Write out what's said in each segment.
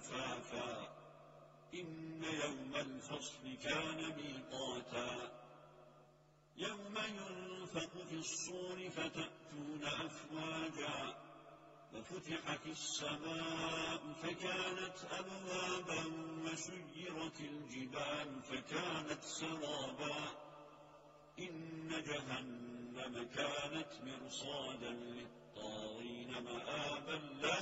ألفافا. إن يوم الفصل كان ميقاتا. يوم ينفق في الصور فتأتون أفواجا. وفتحت السماء فكانت أبوابا وسيرت الجبال فكانت سرابا. إن جهنم كانت مرصادا للطاغين مآبا.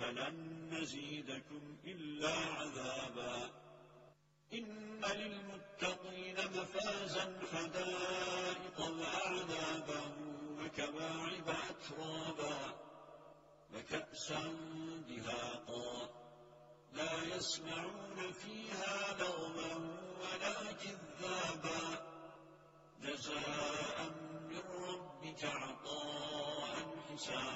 فلن نزيدكم إلا عذابا. إن للمتقين مفازا حدائق وأعنابا وكواعب أترابا. وكأسا دهاقا. لا يسمعون فيها لغوا ولا كذابا. جزاء من ربك عطاء حسابا.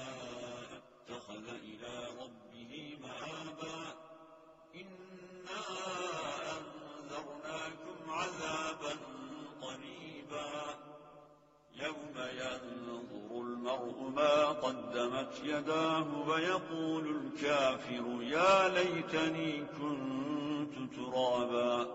المرء ما قدمت يداه ويقول الكافر يا ليتني كنت ترابا